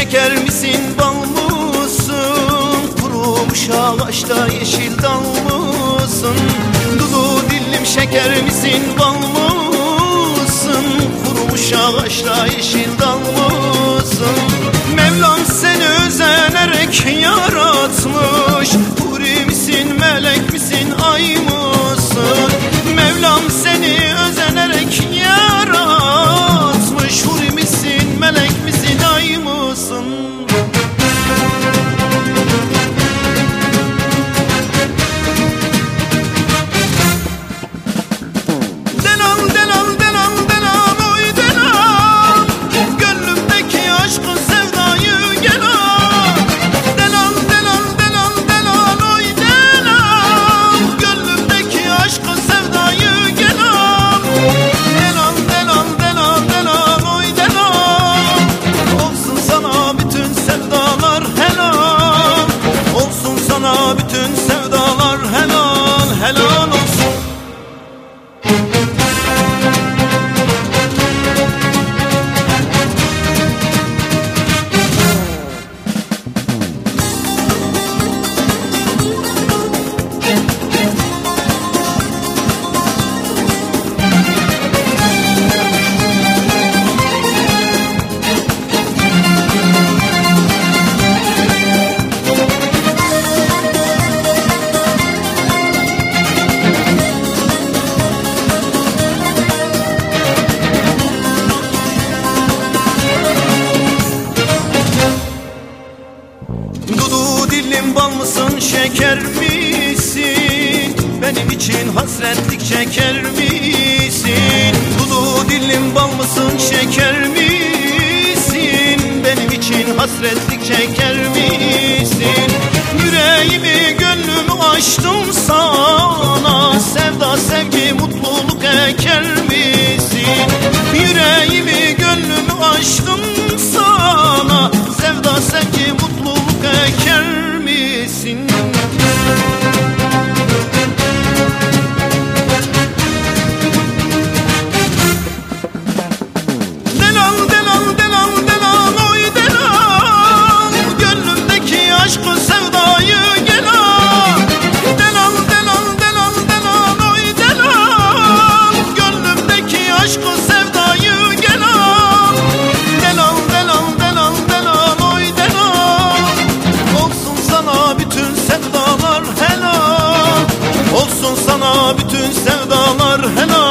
Şeker misin bal mısın? Kurumuş ağaçta yeşil dal mısın? Dulu dilim şeker misin bal mısın? Kurumuş ağaçta yeşil dal mısın? Mevlam seni özenerek yaratmış. Değilim bal mısın şeker misin? Benim için hasretlik çeker misin? Dulu dilim bal mısın şeker misin? Benim için hasretlik çeker misin? Yüreğimi gönlümü açtım sana. Sevda sevgi sevdalar helal